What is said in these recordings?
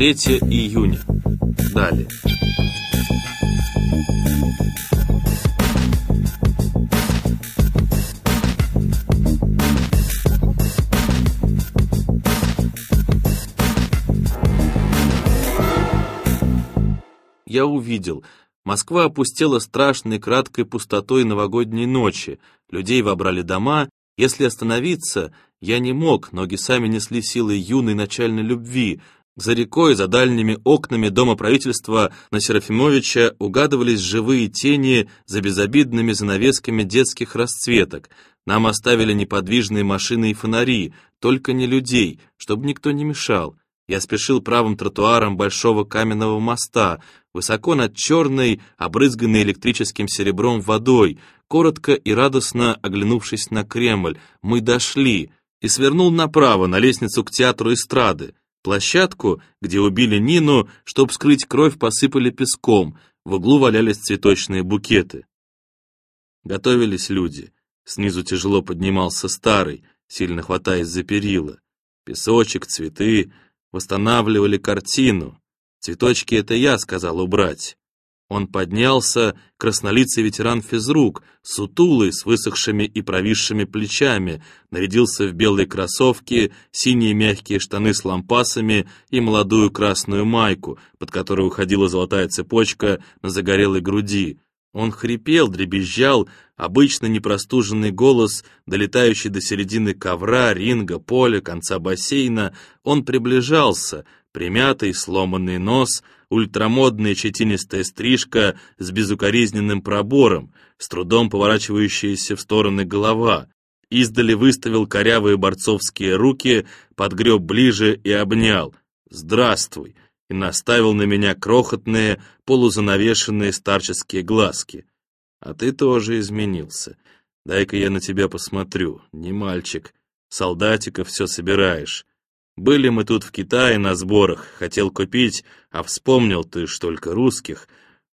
3 июня. Далее. Я увидел. Москва опустела страшной краткой пустотой новогодней ночи. Людей вобрали дома. Если остановиться, я не мог, ноги сами несли силы юной начальной любви. За рекой, за дальними окнами дома правительства на Серафимовича угадывались живые тени за безобидными занавесками детских расцветок. Нам оставили неподвижные машины и фонари, только не людей, чтобы никто не мешал. Я спешил правым тротуаром большого каменного моста, высоко над черной, обрызганной электрическим серебром водой, коротко и радостно оглянувшись на Кремль. Мы дошли и свернул направо на лестницу к театру эстрады. Площадку, где убили Нину, чтобы скрыть кровь, посыпали песком, в углу валялись цветочные букеты. Готовились люди. Снизу тяжело поднимался старый, сильно хватаясь за перила. Песочек, цветы, восстанавливали картину. «Цветочки — это я», — сказал убрать. Он поднялся, краснолицый ветеран физрук, сутулый, с высохшими и провисшими плечами, нарядился в белые кроссовки, синие мягкие штаны с лампасами и молодую красную майку, под которой уходила золотая цепочка на загорелой груди. Он хрипел, дребезжал, обычно непростуженный голос, долетающий до середины ковра, ринга, поля, конца бассейна. Он приближался, примятый, сломанный нос, ультрамодная четинистая стрижка с безукоризненным пробором, с трудом поворачивающаяся в стороны голова. Издали выставил корявые борцовские руки, подгреб ближе и обнял. «Здравствуй!» и наставил на меня крохотные, полузанавешенные старческие глазки. А ты тоже изменился. Дай-ка я на тебя посмотрю, не мальчик. Солдатиков все собираешь. Были мы тут в Китае на сборах, хотел купить, а вспомнил ты ж только русских.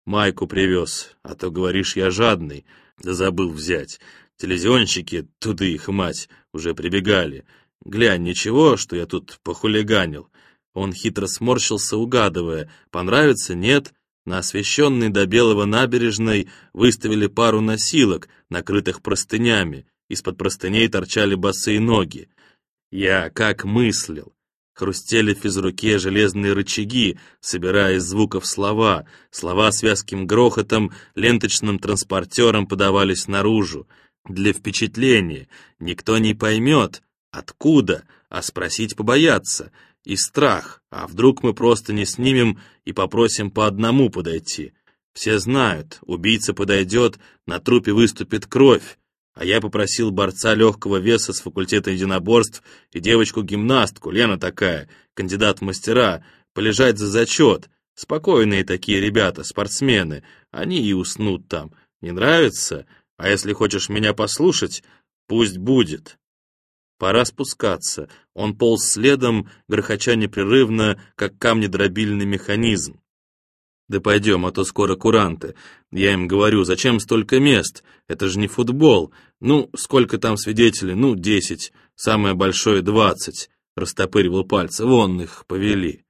Майку привез, а то говоришь, я жадный, да забыл взять. Телевизионщики, туда их мать, уже прибегали. Глянь, ничего, что я тут похулиганил. Он хитро сморщился, угадывая, понравится, нет. На освещенной до белого набережной выставили пару носилок, накрытых простынями. Из-под простыней торчали босые ноги. Я как мыслил. Хрустели в физруке железные рычаги, собирая из звуков слова. Слова с вязким грохотом, ленточным транспортером подавались наружу. Для впечатления. Никто не поймет, откуда, а спросить побояться и страх, а вдруг мы просто не снимем и попросим по одному подойти. Все знают, убийца подойдет, на трупе выступит кровь, а я попросил борца легкого веса с факультета единоборств и девочку-гимнастку, Лена такая, кандидат мастера, полежать за зачет. Спокойные такие ребята, спортсмены, они и уснут там. Не нравится? А если хочешь меня послушать, пусть будет. Пора спускаться. Он полз следом, грохоча непрерывно, как камнедробильный механизм. «Да пойдем, а то скоро куранты. Я им говорю, зачем столько мест? Это же не футбол. Ну, сколько там свидетелей? Ну, десять. Самое большое — двадцать». Растопыривал пальцы. Вон их повели.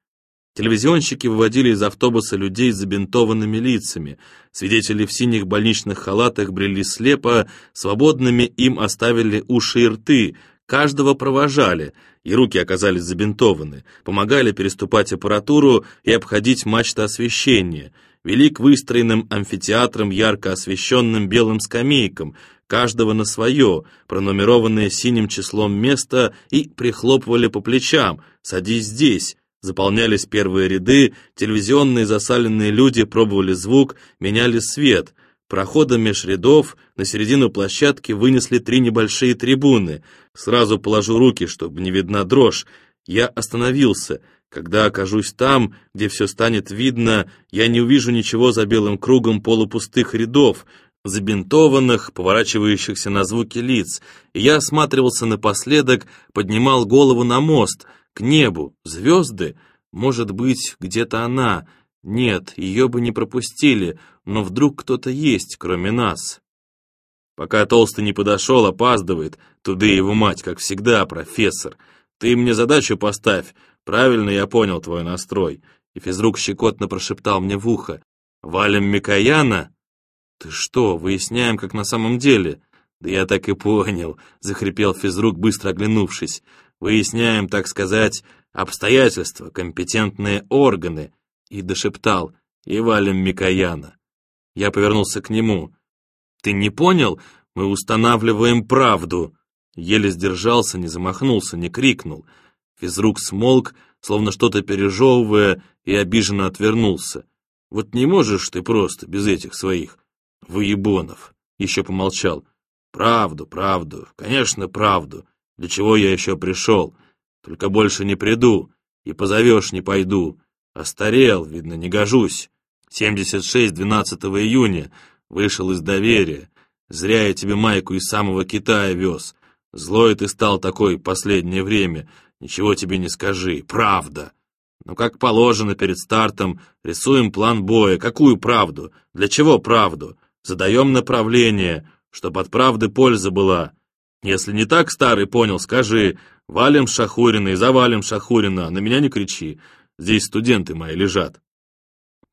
Телевизионщики выводили из автобуса людей с забинтованными лицами. Свидетели в синих больничных халатах брели слепо, свободными им оставили уши и рты, Каждого провожали, и руки оказались забинтованы, помогали переступать аппаратуру и обходить мачты освещения, вели к выстроенным амфитеатрам ярко освещенным белым скамейкам, каждого на свое, пронумерованное синим числом место, и прихлопывали по плечам «садись здесь», Заполнялись первые ряды, телевизионные засаленные люди пробовали звук, меняли свет — Проходом меж рядов на середину площадки вынесли три небольшие трибуны. Сразу положу руки, чтобы не видна дрожь. Я остановился. Когда окажусь там, где все станет видно, я не увижу ничего за белым кругом полупустых рядов, забинтованных, поворачивающихся на звуки лиц. И я осматривался напоследок, поднимал голову на мост, к небу, звезды. Может быть, где-то она, нет, ее бы не пропустили, но вдруг кто-то есть, кроме нас. Пока Толстый не подошел, опаздывает. Туды его мать, как всегда, профессор. Ты мне задачу поставь. Правильно я понял твой настрой. И физрук щекотно прошептал мне в ухо. Валим Микояна? Ты что, выясняем, как на самом деле? Да я так и понял, захрипел физрук, быстро оглянувшись. Выясняем, так сказать, обстоятельства, компетентные органы. И дошептал. И валим Микояна. Я повернулся к нему. Ты не понял? Мы устанавливаем правду. Еле сдержался, не замахнулся, не крикнул. Физрук смолк, словно что-то пережевывая, и обиженно отвернулся. «Вот не можешь ты просто без этих своих выебонов!» Еще помолчал. «Правду, правду, конечно, правду. Для чего я еще пришел? Только больше не приду, и позовешь не пойду. Остарел, видно, не гожусь. 76 12 июня вышел из доверия. Зря я тебе майку из самого Китая вез. Злой ты стал такой последнее время, ничего тебе не скажи, правда. Но как положено перед стартом, рисуем план боя. Какую правду? Для чего правду? Задаем направление, чтобы от правды польза была. Если не так, старый, понял, скажи. Валим Шахурина и завалим Шахурина, на меня не кричи. Здесь студенты мои лежат.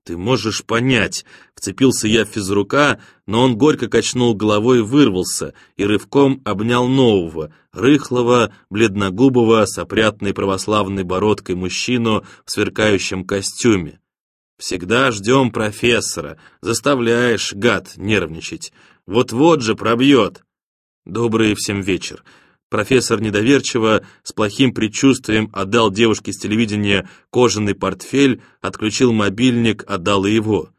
«Ты можешь понять!» — вцепился я в физрука, но он горько качнул головой и вырвался, и рывком обнял нового, рыхлого, бледногубого, с опрятной православной бородкой мужчину в сверкающем костюме. «Всегда ждем профессора. Заставляешь, гад, нервничать. Вот-вот же пробьет!» «Добрый всем вечер!» Профессор недоверчиво, с плохим предчувствием отдал девушке с телевидения кожаный портфель, отключил мобильник, отдал и его.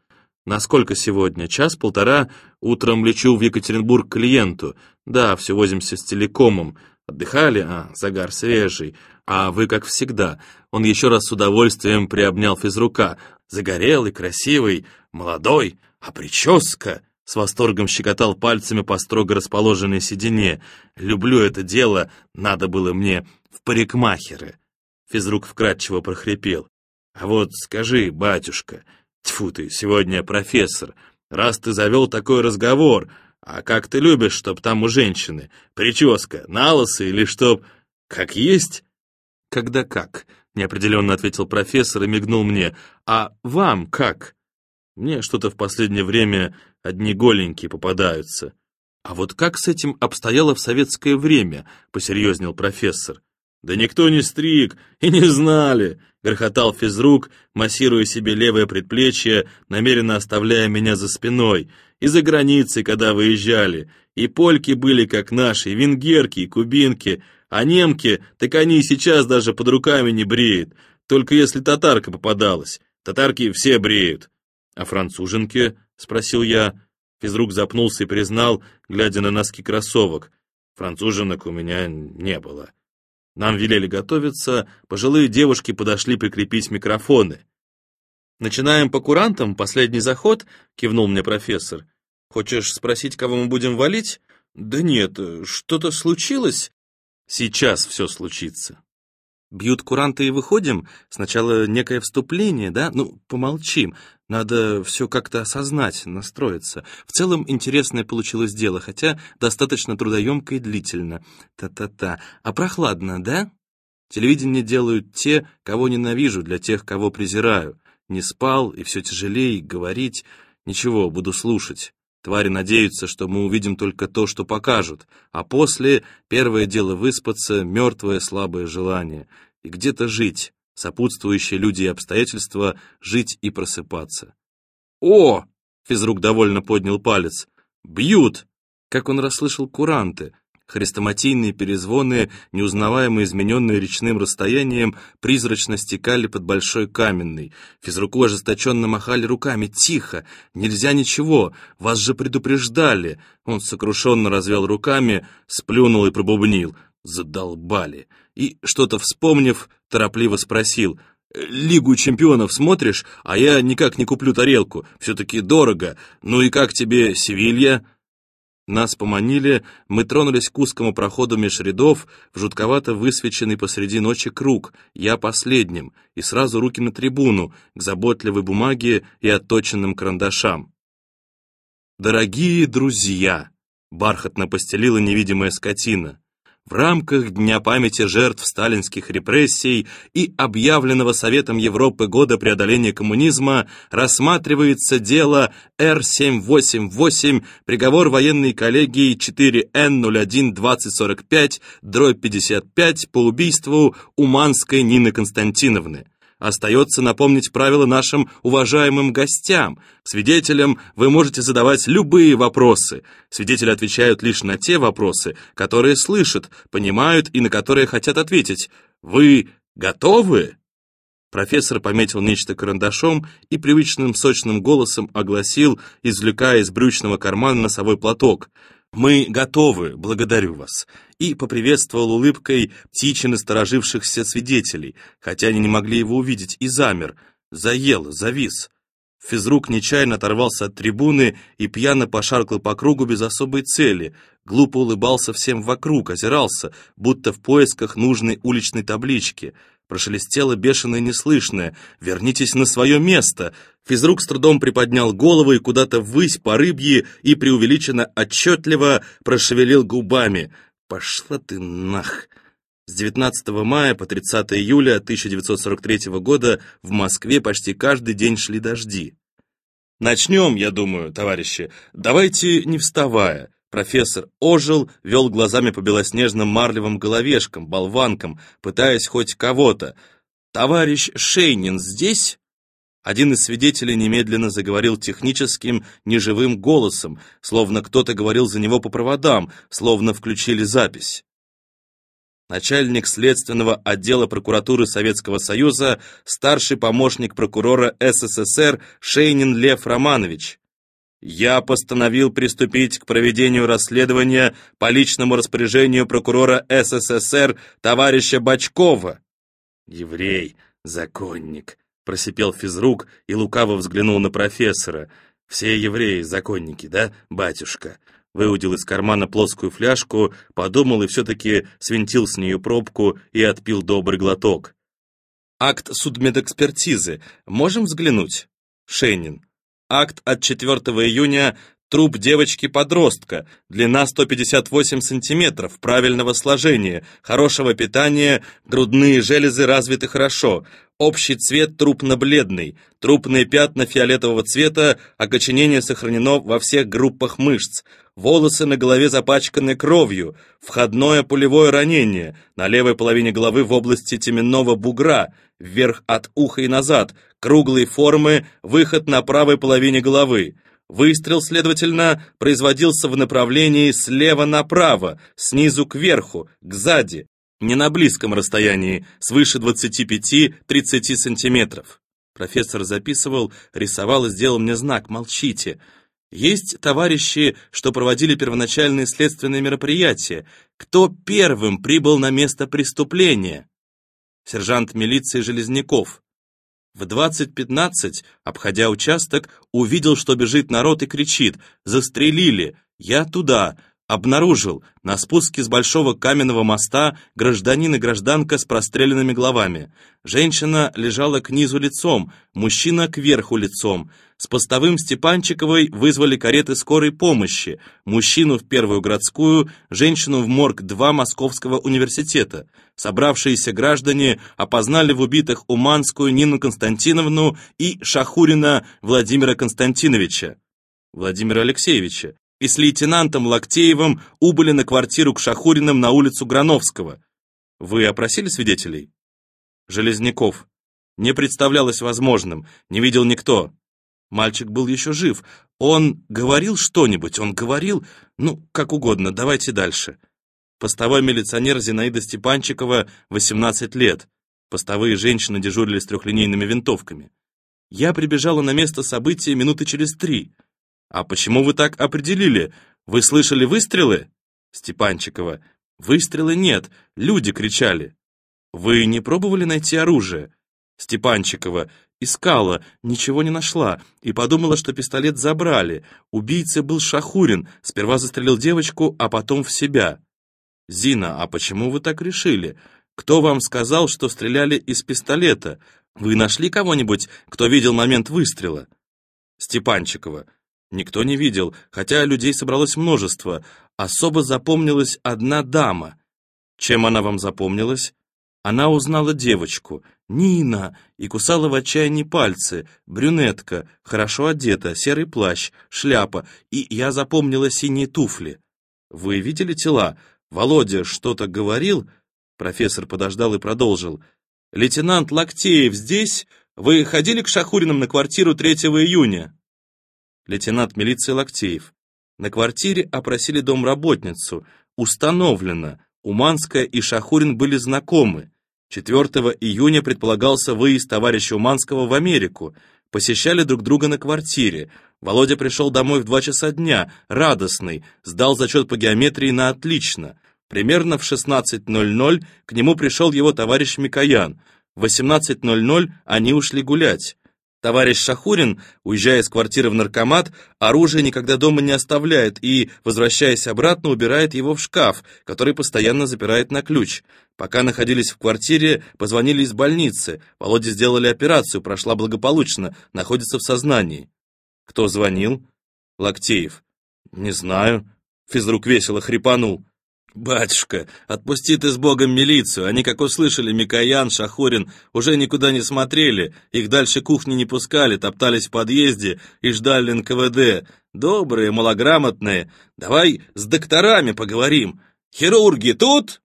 «Насколько сегодня? Час-полтора? Утром лечу в Екатеринбург к клиенту. Да, все возимся с телекомом. Отдыхали? А, загар свежий. А вы как всегда». Он еще раз с удовольствием приобнял физрука. Загорелый, красивый, молодой, а прическа... С восторгом щекотал пальцами по строго расположенной седине. «Люблю это дело, надо было мне в парикмахеры». Физрук вкратчиво прохрипел. «А вот скажи, батюшка, тьфу ты, сегодня профессор, раз ты завел такой разговор, а как ты любишь, чтоб там у женщины? Прическа, налосы или чтоб... как есть?» «Когда как?» — неопределенно ответил профессор и мигнул мне. «А вам как?» Мне что-то в последнее время одни голенькие попадаются. А вот как с этим обстояло в советское время, посерьезнел профессор. Да никто не стриг и не знали, грохотал физрук, массируя себе левое предплечье, намеренно оставляя меня за спиной. И за границей, когда выезжали, и польки были как наши, и венгерки, и кубинки, а немки, так они и сейчас даже под руками не бреют, только если татарка попадалась. Татарки все бреют. А француженки? — спросил я. Физрук запнулся и признал, глядя на носки кроссовок. Француженок у меня не было. Нам велели готовиться, пожилые девушки подошли прикрепить микрофоны. «Начинаем по курантам, последний заход?» — кивнул мне профессор. «Хочешь спросить, кого мы будем валить?» «Да нет, что-то случилось?» «Сейчас все случится». Бьют куранты и выходим. Сначала некое вступление, да? Ну, помолчим. Надо все как-то осознать, настроиться. В целом интересное получилось дело, хотя достаточно трудоемко и длительно. Та-та-та. А прохладно, да? Телевидение делают те, кого ненавижу, для тех, кого презираю. Не спал, и все тяжелее говорить. Ничего, буду слушать. Твари надеются, что мы увидим только то, что покажут, а после первое дело выспаться, мертвое слабое желание, и где-то жить, сопутствующие люди и обстоятельства, жить и просыпаться. «О!» — физрук довольно поднял палец. «Бьют!» Как он расслышал куранты, Хрестоматийные перезвоны, неузнаваемо измененные речным расстоянием, призрачно стекали под большой каменный. Физруку ожесточенно махали руками. «Тихо! Нельзя ничего! Вас же предупреждали!» Он сокрушенно развел руками, сплюнул и пробубнил. «Задолбали!» И, что-то вспомнив, торопливо спросил. «Лигу чемпионов смотришь? А я никак не куплю тарелку. Все-таки дорого. Ну и как тебе Севилья?» Нас поманили, мы тронулись к узкому проходу меж рядов, в жутковато высвеченный посреди ночи круг, я последним, и сразу руки на трибуну, к заботливой бумаге и отточенным карандашам. «Дорогие друзья!» — бархатно постелила невидимая скотина. В рамках Дня памяти жертв сталинских репрессий и объявленного Советом Европы года преодоления коммунизма рассматривается дело Р-788, приговор военной коллегии 4Н-01-2045, дробь 55 по убийству Уманской Нины Константиновны. Остается напомнить правила нашим уважаемым гостям. Свидетелям вы можете задавать любые вопросы. Свидетели отвечают лишь на те вопросы, которые слышат, понимают и на которые хотят ответить. Вы готовы? Профессор пометил нечто карандашом и привычным сочным голосом огласил, извлекая из брючного кармана носовой платок. «Мы готовы, благодарю вас», и поприветствовал улыбкой птичьи насторожившихся свидетелей, хотя они не могли его увидеть, и замер, заел, завис. Физрук нечаянно оторвался от трибуны и пьяно пошаркал по кругу без особой цели, глупо улыбался всем вокруг, озирался, будто в поисках нужной уличной таблички — Прошелестело бешеное неслышное «Вернитесь на свое место!» Физрук с трудом приподнял голову и куда-то ввысь по рыбье и преувеличенно отчетливо прошевелил губами. «Пошла ты нах!» С 19 мая по 30 июля 1943 года в Москве почти каждый день шли дожди. Начнем, я думаю, товарищи. Давайте не вставая. Профессор ожил, вел глазами по белоснежным марлевым головешкам, болванкам, пытаясь хоть кого-то. «Товарищ Шейнин здесь?» Один из свидетелей немедленно заговорил техническим, неживым голосом, словно кто-то говорил за него по проводам, словно включили запись. Начальник следственного отдела прокуратуры Советского Союза, старший помощник прокурора СССР Шейнин Лев Романович. Я постановил приступить к проведению расследования по личному распоряжению прокурора СССР товарища Бачкова. Еврей, законник, просипел физрук и лукаво взглянул на профессора. Все евреи законники, да, батюшка? Выудил из кармана плоскую фляжку, подумал и все-таки свинтил с нее пробку и отпил добрый глоток. Акт судмедэкспертизы. Можем взглянуть? Шенин. Акт от 4 июня Труп девочки-подростка, длина 158 сантиметров, правильного сложения, хорошего питания, грудные железы развиты хорошо, общий цвет трупно-бледный, трупные пятна фиолетового цвета, окоченение сохранено во всех группах мышц, волосы на голове запачканы кровью, входное пулевое ранение, на левой половине головы в области теменного бугра, вверх от уха и назад, круглой формы, выход на правой половине головы, Выстрел, следовательно, производился в направлении слева направо, снизу кверху, к сзади, не на близком расстоянии, свыше 25-30 сантиметров. Профессор записывал, рисовал и сделал мне знак «Молчите». Есть товарищи, что проводили первоначальные следственные мероприятия. Кто первым прибыл на место преступления? Сержант милиции Железняков. В 20.15, обходя участок, увидел, что бежит народ и кричит «Застрелили! Я туда!» Обнаружил на спуске с большого каменного моста гражданин и гражданка с простреленными головами. Женщина лежала к низу лицом, мужчина кверху лицом. С постовым Степанчиковой вызвали кареты скорой помощи, мужчину в первую городскую, женщину в морг 2 Московского университета. Собравшиеся граждане опознали в убитых Уманскую Нину Константиновну и Шахурина Владимира Константиновича. Владимира Алексеевича, и с лейтенантом Лактеевым убыли на квартиру к Шахуриным на улицу Грановского. Вы опросили свидетелей? Железняков. Не представлялось возможным, не видел никто. Мальчик был еще жив. Он говорил что-нибудь, он говорил... Ну, как угодно, давайте дальше. Постовой милиционер Зинаида Степанчикова, 18 лет. Постовые женщины дежурили с трехлинейными винтовками. Я прибежала на место события минуты через три. А почему вы так определили? Вы слышали выстрелы? Степанчикова. Выстрелы нет, люди кричали. Вы не пробовали найти оружие? Степанчикова. Искала, ничего не нашла, и подумала, что пистолет забрали. Убийца был Шахурин, сперва застрелил девочку, а потом в себя. Зина, а почему вы так решили? Кто вам сказал, что стреляли из пистолета? Вы нашли кого-нибудь, кто видел момент выстрела? Степанчикова. Никто не видел, хотя людей собралось множество. Особо запомнилась одна дама. Чем она вам запомнилась? Она узнала девочку, Нина, и кусала в отчаянии пальцы, брюнетка, хорошо одета, серый плащ, шляпа, и я запомнила синие туфли. Вы видели тела? Володя что-то говорил? Профессор подождал и продолжил. Лейтенант Лактеев здесь? Вы ходили к Шахуриным на квартиру 3 июня? Лейтенант милиции Лактеев. На квартире опросили домработницу. Установлено, Уманская и Шахурин были знакомы. 4 июня предполагался выезд товарища Уманского в Америку. Посещали друг друга на квартире. Володя пришел домой в 2 часа дня, радостный, сдал зачет по геометрии на отлично. Примерно в 16.00 к нему пришел его товарищ Микоян. В 18.00 они ушли гулять. Товарищ Шахурин, уезжая из квартиры в наркомат, оружие никогда дома не оставляет и, возвращаясь обратно, убирает его в шкаф, который постоянно запирает на ключ. Пока находились в квартире, позвонили из больницы. Володе сделали операцию, прошла благополучно, находится в сознании. Кто звонил? Лактеев. Не знаю. Физрук весело хрипанул. «Батюшка, отпусти ты с Богом милицию, они, как услышали, Микоян, Шахурин, уже никуда не смотрели, их дальше кухни не пускали, топтались в подъезде и ждали НКВД. Добрые, малограмотные. Давай с докторами поговорим. Хирурги тут?»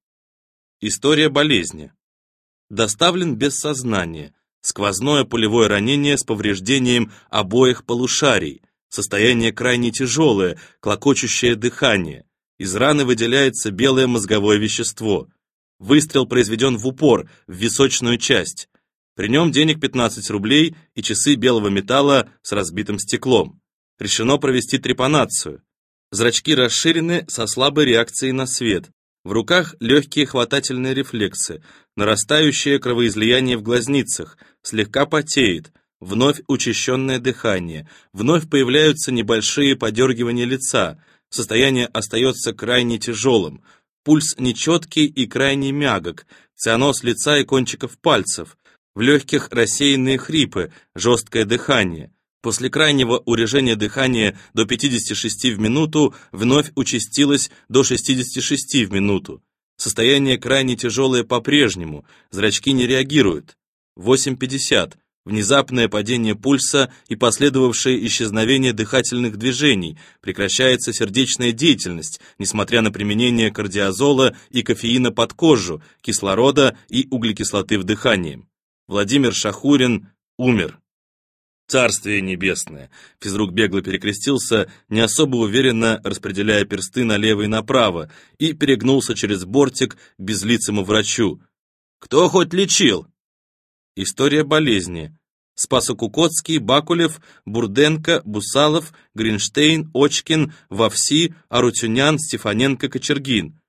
История болезни. Доставлен без сознания. Сквозное пулевое ранение с повреждением обоих полушарий. Состояние крайне тяжелое, клокочущее дыхание. Из раны выделяется белое мозговое вещество. Выстрел произведен в упор, в височную часть. При нем денег 15 рублей и часы белого металла с разбитым стеклом. Решено провести трепанацию. Зрачки расширены со слабой реакцией на свет. В руках легкие хватательные рефлексы, нарастающее кровоизлияние в глазницах, слегка потеет, вновь учащенное дыхание, вновь появляются небольшие подергивания лица, Состояние остается крайне тяжелым. Пульс нечеткий и крайне мягок, цианоз лица и кончиков пальцев. В легких рассеянные хрипы, жесткое дыхание. После крайнего урежения дыхания до 56 в минуту вновь участилось до 66 в минуту. Состояние крайне тяжелое по-прежнему, зрачки не реагируют. 8.50. Внезапное падение пульса и последовавшее исчезновение дыхательных движений, прекращается сердечная деятельность, несмотря на применение кардиозола и кофеина под кожу, кислорода и углекислоты в дыхании. Владимир Шахурин умер. Царствие небесное. Физрук бегло перекрестился, не особо уверенно распределяя персты налево и направо, и перегнулся через бортик безлицему врачу. «Кто хоть лечил?» История болезни. Спасокукоцкий, Бакулев, Бурденко, Бусалов, Гринштейн, Очкин, Вовси, Арутюнян, Стефаненко, Кочергин.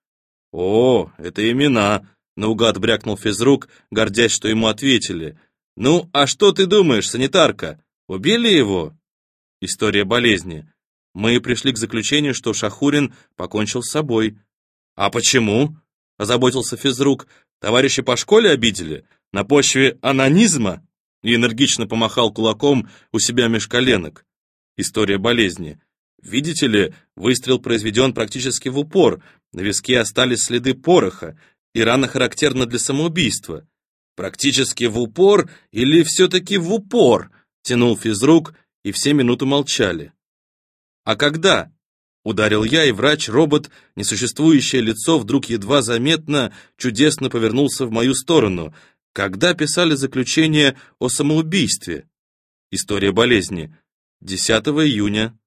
«О, это имена!» — наугад брякнул физрук, гордясь, что ему ответили. «Ну, а что ты думаешь, санитарка? Убили его?» История болезни. Мы пришли к заключению, что Шахурин покончил с собой. «А почему?» — озаботился физрук. «Товарищи по школе обидели? На почве анонизма?» И энергично помахал кулаком у себя меж коленок. История болезни. Видите ли, выстрел произведен практически в упор, на виске остались следы пороха, и рана характерна для самоубийства. Практически в упор или все-таки в упор, тянул физрук, и все минуту молчали. А когда? Ударил я, и врач-робот, несуществующее лицо, вдруг едва заметно, чудесно повернулся в мою сторону, когда писали заключение о самоубийстве? История болезни. 10 июня.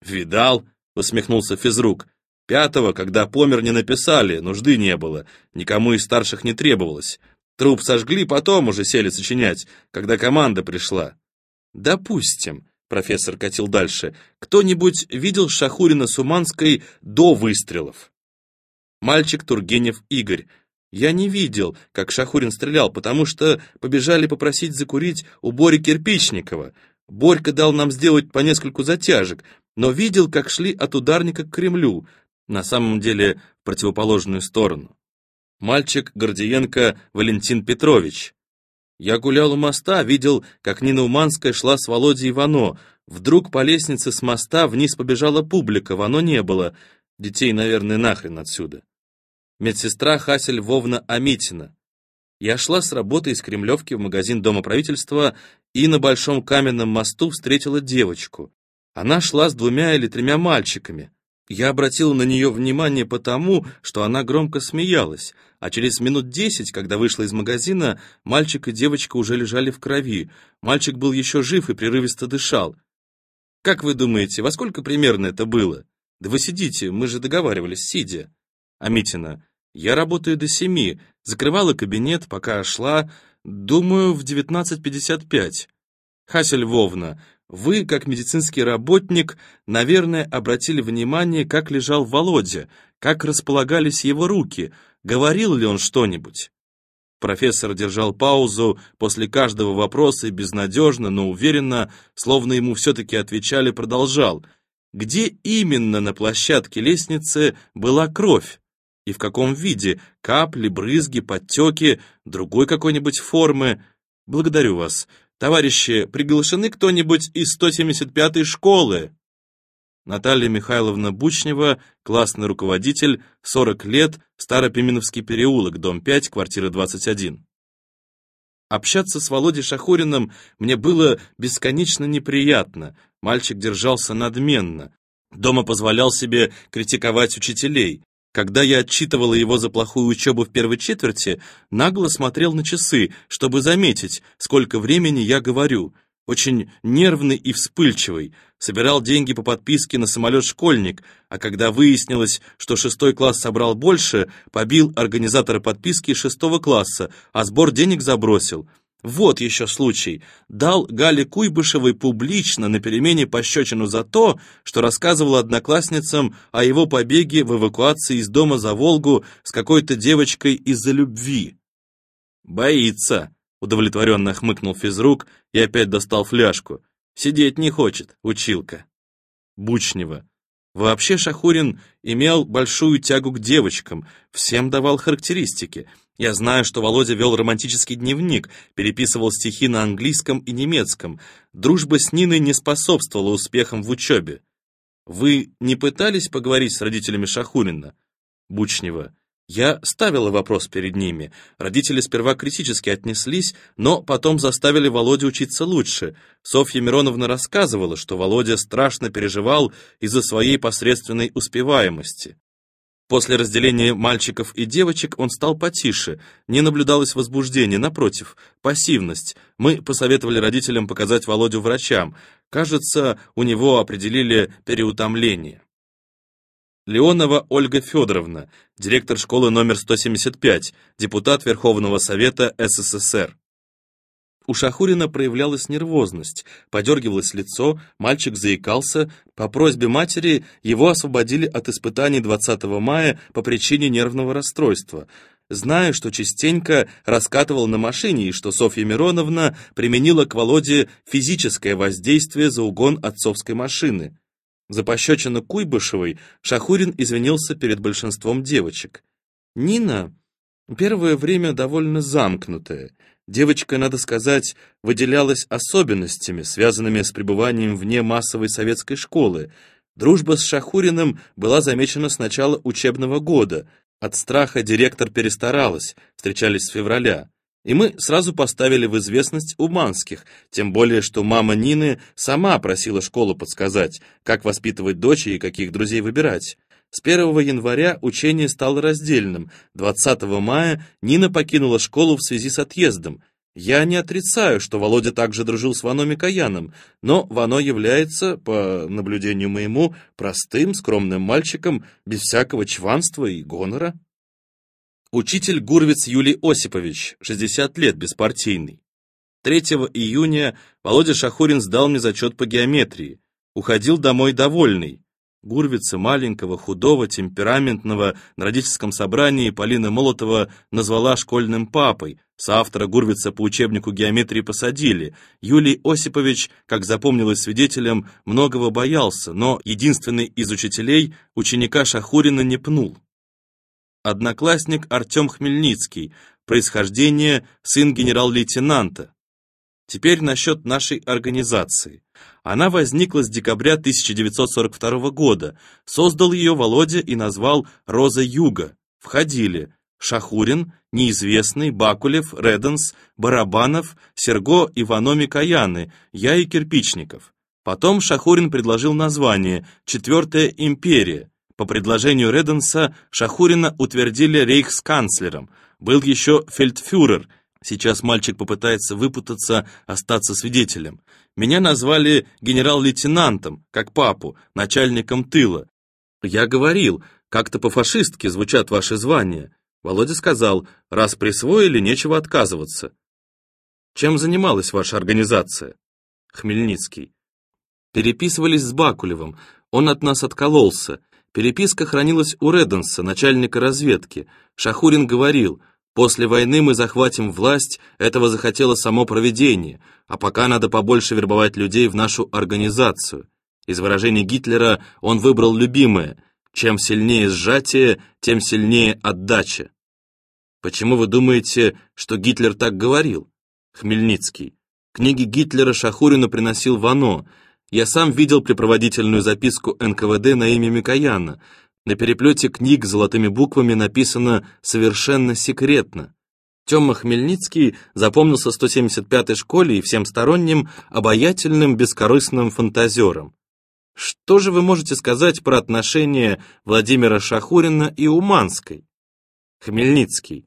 Видал, усмехнулся физрук. Пятого, когда помер, не написали, нужды не было, никому из старших не требовалось. Труп сожгли, потом уже сели сочинять, когда команда пришла. Допустим, профессор катил дальше, кто-нибудь видел Шахурина с Уманской до выстрелов? Мальчик Тургенев Игорь, я не видел, как Шахурин стрелял, потому что побежали попросить закурить у Бори Кирпичникова. Борька дал нам сделать по нескольку затяжек, но видел, как шли от ударника к Кремлю, на самом деле в противоположную сторону. Мальчик Гордиенко Валентин Петрович. Я гулял у моста, видел, как Нина Уманская шла с Володей Ивано. Вдруг по лестнице с моста вниз побежала публика, Вано не было. Детей, наверное, нахрен отсюда. Медсестра Хасель Вовна Амитина. Я шла с работы из Кремлевки в магазин Дома правительства и на Большом каменном мосту встретила девочку. Она шла с двумя или тремя мальчиками. Я обратил на нее внимание потому, что она громко смеялась, а через минут десять, когда вышла из магазина, мальчик и девочка уже лежали в крови. Мальчик был еще жив и прерывисто дышал. Как вы думаете, во сколько примерно это было? Да вы сидите, мы же договаривались, сидя. Амитина, я работаю до семи, закрывала кабинет, пока шла, думаю, в 19.55. Хасель Вовна, вы, как медицинский работник, наверное, обратили внимание, как лежал Володя, как располагались его руки, говорил ли он что-нибудь. Профессор держал паузу после каждого вопроса и безнадежно, но уверенно, словно ему все-таки отвечали, продолжал. Где именно на площадке лестницы была кровь? И в каком виде? Капли, брызги, подтеки, другой какой-нибудь формы? Благодарю вас. Товарищи, приглашены кто-нибудь из 175-й школы? Наталья Михайловна Бучнева, классный руководитель, 40 лет, Старопименовский переулок, дом 5, квартира 21. Общаться с Володей Шахуриным мне было бесконечно неприятно. Мальчик держался надменно. Дома позволял себе критиковать учителей. Когда я отчитывала его за плохую учебу в первой четверти, нагло смотрел на часы, чтобы заметить, сколько времени я говорю. Очень нервный и вспыльчивый. Собирал деньги по подписке на самолет школьник, а когда выяснилось, что шестой класс собрал больше, побил организатора подписки шестого класса, а сбор денег забросил. Вот еще случай. Дал Гале Куйбышевой публично на перемене пощечину за то, что рассказывал одноклассницам о его побеге в эвакуации из дома за Волгу с какой-то девочкой из-за любви. «Боится», — удовлетворенно хмыкнул физрук и опять достал фляжку. «Сидеть не хочет, училка». Бучнева. Вообще Шахурин имел большую тягу к девочкам, всем давал характеристики — я знаю, что Володя вел романтический дневник, переписывал стихи на английском и немецком. Дружба с Ниной не способствовала успехам в учебе. Вы не пытались поговорить с родителями Шахурина? Бучнева. Я ставила вопрос перед ними. Родители сперва критически отнеслись, но потом заставили Володю учиться лучше. Софья Мироновна рассказывала, что Володя страшно переживал из-за своей посредственной успеваемости. После разделения мальчиков и девочек он стал потише, не наблюдалось возбуждения, напротив, пассивность. Мы посоветовали родителям показать Володю врачам. Кажется, у него определили переутомление. Леонова Ольга Федоровна, директор школы номер 175, депутат Верховного Совета СССР. У Шахурина проявлялась нервозность, подергивалось лицо, мальчик заикался. По просьбе матери его освободили от испытаний 20 мая по причине нервного расстройства. Зная, что частенько раскатывал на машине и что Софья Мироновна применила к Володе физическое воздействие за угон отцовской машины. За пощечину Куйбышевой Шахурин извинился перед большинством девочек. Нина первое время довольно замкнутая, Девочка, надо сказать, выделялась особенностями, связанными с пребыванием вне массовой советской школы. Дружба с Шахуриным была замечена с начала учебного года. От страха директор перестаралась, встречались с февраля. И мы сразу поставили в известность Уманских, тем более, что мама Нины сама просила школу подсказать, как воспитывать дочь и каких друзей выбирать. С 1 января учение стало раздельным. 20 мая Нина покинула школу в связи с отъездом. Я не отрицаю, что Володя также дружил с Вано Микояном, но Вано является, по наблюдению моему, простым, скромным мальчиком, без всякого чванства и гонора. Учитель Гурвиц Юлий Осипович, 60 лет, беспартийный. 3 июня Володя Шахурин сдал мне зачет по геометрии. Уходил домой довольный. Гурвица, маленького, худого, темпераментного, на родительском собрании Полина Молотова назвала школьным папой. Соавтора Гурвица по учебнику геометрии посадили. Юлий Осипович, как запомнилось свидетелем, многого боялся, но единственный из учителей ученика Шахурина не пнул. Одноклассник Артем Хмельницкий, происхождение сын генерал-лейтенанта. Теперь насчет нашей организации. Она возникла с декабря 1942 года. Создал ее Володя и назвал «Роза Юга». входили Шахурин, Неизвестный, Бакулев, Реденс, Барабанов, Серго, Иваноми Каяны, я и Кирпичников. Потом Шахурин предложил название «Четвертая империя». По предложению Реденса Шахурина утвердили рейхсканцлером. Был еще фельдфюрер. Сейчас мальчик попытается выпутаться, остаться свидетелем. Меня назвали генерал-лейтенантом, как папу, начальником тыла. Я говорил, как-то по-фашистски звучат ваши звания. Володя сказал, раз присвоили, нечего отказываться. Чем занималась ваша организация? Хмельницкий. Переписывались с Бакулевым, он от нас откололся. Переписка хранилась у Реденса, начальника разведки. Шахурин говорил, после войны мы захватим власть, этого захотело само проведение, а пока надо побольше вербовать людей в нашу организацию. Из выражений Гитлера он выбрал любимое – чем сильнее сжатие, тем сильнее отдача. Почему вы думаете, что Гитлер так говорил? Хмельницкий. Книги Гитлера Шахурину приносил Вано. Я сам видел препроводительную записку НКВД на имя Микояна. На переплете книг золотыми буквами написано «совершенно секретно». Тёма Хмельницкий запомнился 175-й школе и всем сторонним обаятельным бескорыстным фантазером. Что же вы можете сказать про отношения Владимира Шахурина и Уманской? Хмельницкий.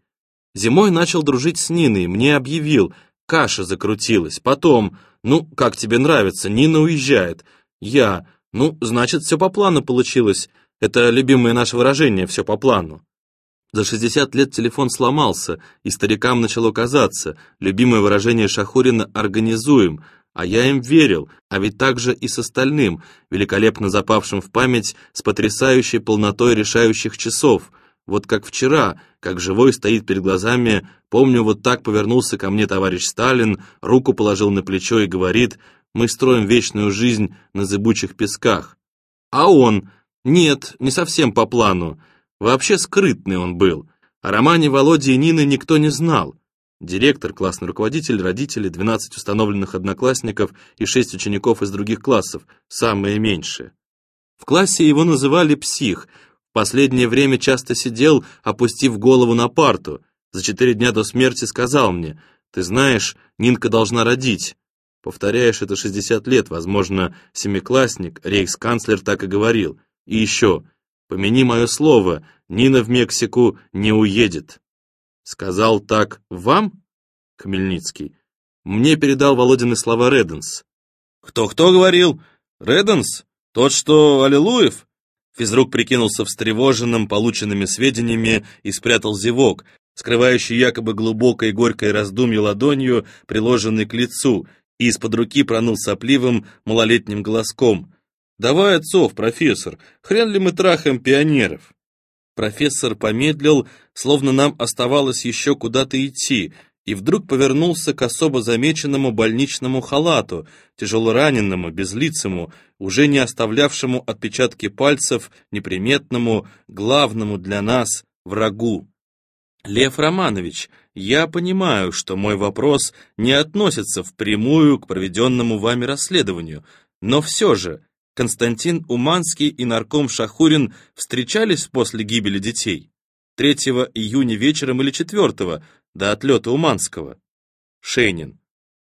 Зимой начал дружить с Ниной, мне объявил, каша закрутилась. Потом, ну, как тебе нравится, Нина уезжает. Я, ну, значит, все по плану получилось. Это любимое наше выражение «все по плану». За 60 лет телефон сломался, и старикам начало казаться, любимое выражение Шахурина «организуем», а я им верил, а ведь также и с остальным, великолепно запавшим в память с потрясающей полнотой решающих часов. Вот как вчера, как живой стоит перед глазами, помню, вот так повернулся ко мне товарищ Сталин, руку положил на плечо и говорит, мы строим вечную жизнь на зыбучих песках. А он, нет, не совсем по плану, вообще скрытный он был. О романе Володи и Нины никто не знал. Директор, классный руководитель, родители, 12 установленных одноклассников и 6 учеников из других классов, самые меньшие. В классе его называли «псих», в последнее время часто сидел, опустив голову на парту. За четыре дня до смерти сказал мне, «Ты знаешь, Нинка должна родить». Повторяешь это 60 лет, возможно, семиклассник, рейхсканцлер так и говорил. И еще, помяни мое слово, Нина в Мексику не уедет. Сказал так вам? Хмельницкий. Мне передал Володины слова Реденс. Кто-кто говорил? Реденс? Тот, что Аллилуев? Физрук прикинулся встревоженным полученными сведениями и спрятал зевок, скрывающий якобы глубокое и горькое раздумье ладонью, приложенной к лицу, и из-под руки пронул сопливым малолетним голоском. «Давай отцов, профессор, хрен ли мы трахаем пионеров?» Профессор помедлил, словно нам оставалось еще куда-то идти, и вдруг повернулся к особо замеченному больничному халату, тяжелораненному, безлицему, уже не оставлявшему отпечатки пальцев, неприметному, главному для нас врагу. «Лев Романович, я понимаю, что мой вопрос не относится впрямую к проведенному вами расследованию, но все же, Константин Уманский и нарком Шахурин встречались после гибели детей? 3 июня вечером или 4 до отлета Уманского? Шейнин.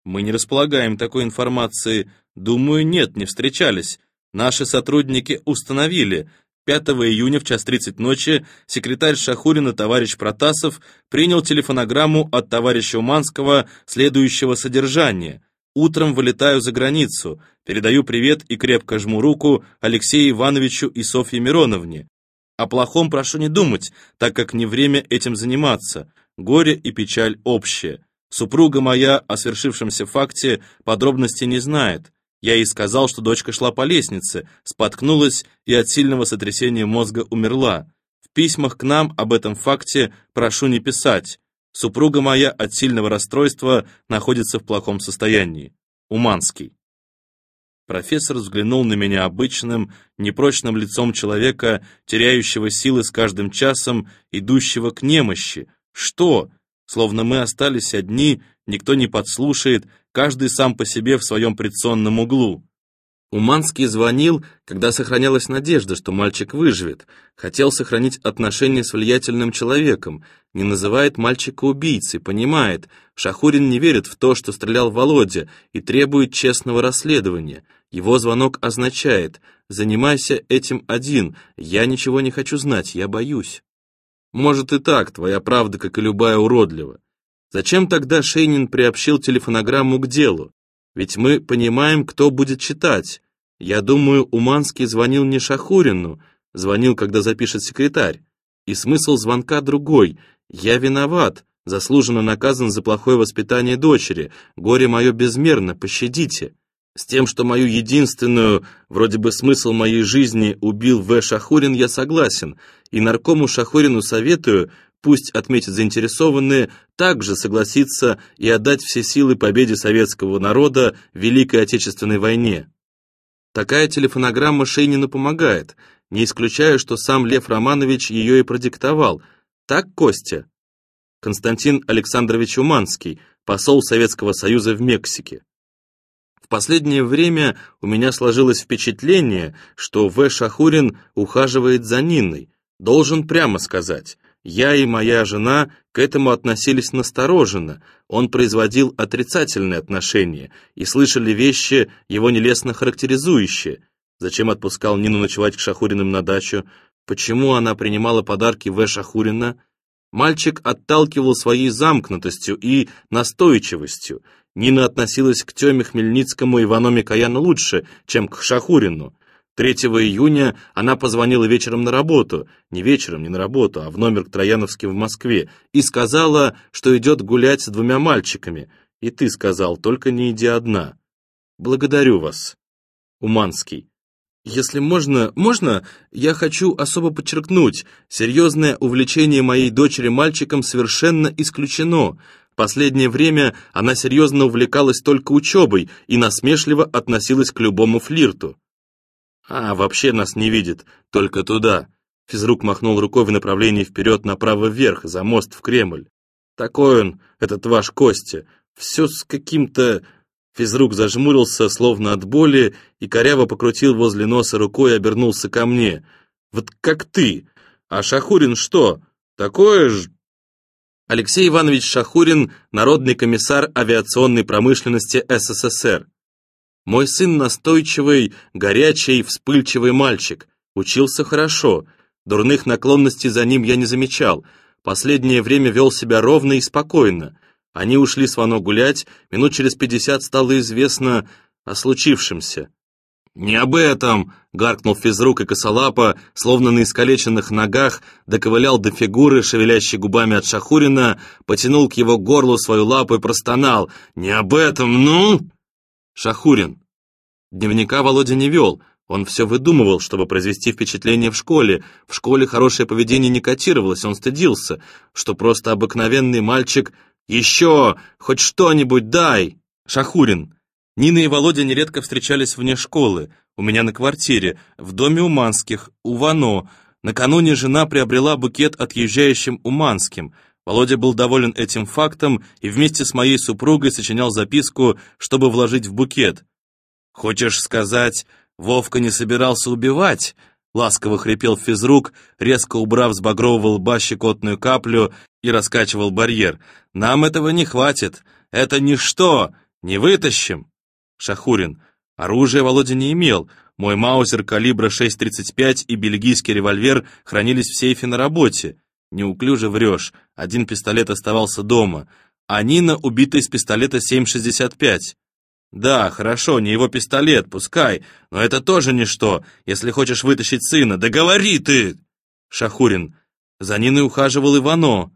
Мы не располагаем такой информации. Думаю, нет, не встречались. Наши сотрудники установили. 5 июня в час 30 ночи секретарь Шахурина товарищ Протасов принял телефонограмму от товарища Уманского следующего содержания – Утром вылетаю за границу, передаю привет и крепко жму руку Алексею Ивановичу и Софье Мироновне. О плохом прошу не думать, так как не время этим заниматься. Горе и печаль общие. Супруга моя о свершившемся факте подробностей не знает. Я ей сказал, что дочка шла по лестнице, споткнулась и от сильного сотрясения мозга умерла. В письмах к нам об этом факте прошу не писать. Супруга моя от сильного расстройства находится в плохом состоянии. Уманский. Профессор взглянул на меня обычным, непрочным лицом человека, теряющего силы с каждым часом, идущего к немощи. Что? Словно мы остались одни, никто не подслушает, каждый сам по себе в своем предсонном углу. Уманский звонил, когда сохранялась надежда, что мальчик выживет, хотел сохранить отношения с влиятельным человеком, не называет мальчика убийцей, понимает, Шахурин не верит в то, что стрелял Володя, и требует честного расследования. Его звонок означает «занимайся этим один, я ничего не хочу знать, я боюсь». Может и так, твоя правда, как и любая уродлива. Зачем тогда Шейнин приобщил телефонограмму к делу? Ведь мы понимаем, кто будет читать. Я думаю, Уманский звонил не Шахурину, звонил, когда запишет секретарь. И смысл звонка другой. Я виноват, заслуженно наказан за плохое воспитание дочери. Горе мое безмерно, пощадите. С тем, что мою единственную, вроде бы смысл моей жизни убил В. Шахурин, я согласен. И наркому Шахурину советую пусть отметят заинтересованные, также согласиться и отдать все силы победе советского народа в Великой Отечественной войне. Такая телефонограмма Шейнину помогает, не исключая, что сам Лев Романович ее и продиктовал. Так, Костя? Константин Александрович Уманский, посол Советского Союза в Мексике. В последнее время у меня сложилось впечатление, что В. Шахурин ухаживает за Ниной. Должен прямо сказать, я и моя жена к этому относились настороженно, он производил отрицательные отношения, и слышали вещи, его нелестно характеризующие. Зачем отпускал Нину ночевать к Шахуриным на дачу? Почему она принимала подарки В. Шахурина? Мальчик отталкивал своей замкнутостью и настойчивостью. Нина относилась к Теме Хмельницкому и Ивану Каяну лучше, чем к Шахурину. 3 июня она позвонила вечером на работу, не вечером, не на работу, а в номер к Трояновским в Москве, и сказала, что идет гулять с двумя мальчиками. И ты сказал, только не иди одна. Благодарю вас. Уманский. Если можно, можно, я хочу особо подчеркнуть, серьезное увлечение моей дочери мальчиком совершенно исключено. Последнее время она серьезно увлекалась только учебой и насмешливо относилась к любому флирту. «А, вообще нас не видит, только туда». Физрук махнул рукой в направлении вперед направо вверх, за мост в Кремль. «Такой он, этот ваш Костя. Все с каким-то...» Физрук зажмурился, словно от боли, и коряво покрутил возле носа рукой и обернулся ко мне. «Вот как ты! А Шахурин что? Такое ж...» Алексей Иванович Шахурин, народный комиссар авиационной промышленности СССР. Мой сын настойчивый, горячий, вспыльчивый мальчик. Учился хорошо. Дурных наклонностей за ним я не замечал. Последнее время вел себя ровно и спокойно. Они ушли с Вано гулять, минут через пятьдесят стало известно о случившемся. «Не об этом!» — гаркнул физрук и косолапа, словно на искалеченных ногах, доковылял до фигуры, шевелящей губами от Шахурина, потянул к его горлу свою лапу и простонал. «Не об этом, ну!» Шахурин. Дневника Володя не вел, он все выдумывал, чтобы произвести впечатление в школе. В школе хорошее поведение не котировалось, он стыдился, что просто обыкновенный мальчик «Еще! Хоть что-нибудь дай!» Шахурин. Нина и Володя нередко встречались вне школы, у меня на квартире, в доме Уманских, у Вано. Накануне жена приобрела букет отъезжающим Уманским – Володя был доволен этим фактом и вместе с моей супругой сочинял записку, чтобы вложить в букет. «Хочешь сказать, Вовка не собирался убивать?» Ласково хрипел физрук, резко убрав с багрового лба щекотную каплю и раскачивал барьер. «Нам этого не хватит. Это ничто. Не вытащим!» Шахурин. Оружия Володя не имел. Мой маузер калибра 6.35 и бельгийский револьвер хранились в сейфе на работе. Неуклюже врешь. Один пистолет оставался дома. А Нина убита из пистолета 7,65. Да, хорошо, не его пистолет, пускай, но это тоже ничто, если хочешь вытащить сына. Да ты! Шахурин. За Ниной ухаживал Ивано.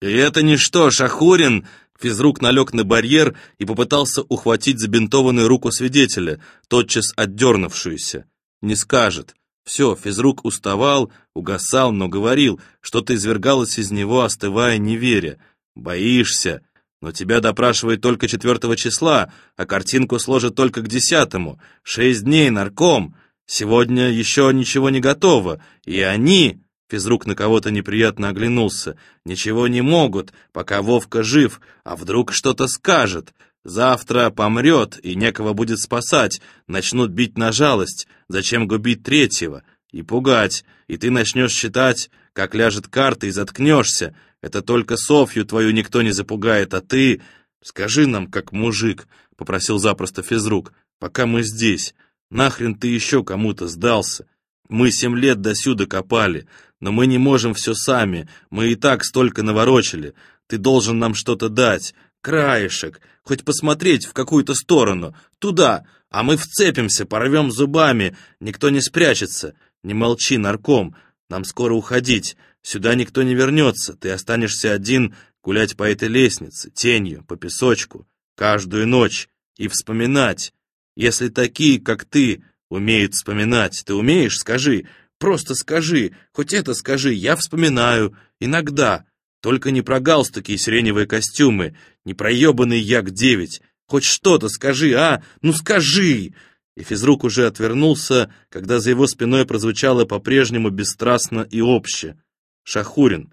И это ничто, Шахурин! Физрук налег на барьер и попытался ухватить забинтованную руку свидетеля, тотчас отдернувшуюся. Не скажет. Все, физрук уставал, угасал, но говорил, что-то извергалось из него, остывая, не веря. «Боишься, но тебя допрашивают только четвертого числа, а картинку сложат только к десятому. Шесть дней, нарком. Сегодня еще ничего не готово, и они...» Физрук на кого-то неприятно оглянулся. «Ничего не могут, пока Вовка жив, а вдруг что-то скажет. Завтра помрет, и некого будет спасать. Начнут бить на жалость. Зачем губить третьего? И пугать. И ты начнешь считать, как ляжет карта, и заткнешься. Это только Софью твою никто не запугает, а ты... Скажи нам, как мужик, — попросил запросто физрук, — пока мы здесь. Нахрен ты еще кому-то сдался? Мы семь лет досюда копали, но мы не можем все сами, мы и так столько наворочили. Ты должен нам что-то дать, краешек, хоть посмотреть в какую-то сторону, туда, а мы вцепимся, порвем зубами, никто не спрячется. Не молчи, нарком, нам скоро уходить, сюда никто не вернется, ты останешься один гулять по этой лестнице, тенью, по песочку, каждую ночь и вспоминать. Если такие, как ты, умеют вспоминать, ты умеешь, скажи, просто скажи, хоть это скажи, я вспоминаю, иногда, только не про галстуки и сиреневые костюмы, не про ебаный Як-9. Хоть что-то скажи, а? Ну скажи!» И физрук уже отвернулся, когда за его спиной прозвучало по-прежнему бесстрастно и обще. «Шахурин».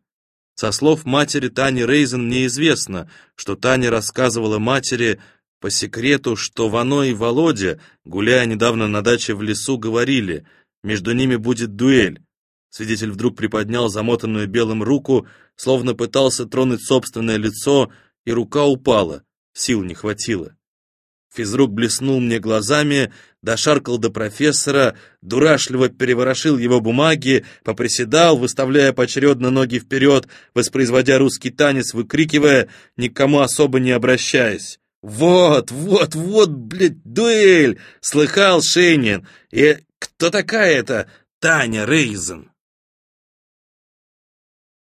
Со слов матери Тани Рейзен мне известно, что Таня рассказывала матери по секрету, что Вано и Володя, гуляя недавно на даче в лесу, говорили, между ними будет дуэль. Свидетель вдруг приподнял замотанную белым руку, словно пытался тронуть собственное лицо, и рука упала, сил не хватило. Физрук блеснул мне глазами, дошаркал до профессора, дурашливо переворошил его бумаги, поприседал, выставляя поочередно ноги вперед, воспроизводя русский танец, выкрикивая, никому особо не обращаясь. «Вот, вот, вот, блядь, дуэль!» — слыхал Шейнин. «И кто такая эта Таня Рейзен?»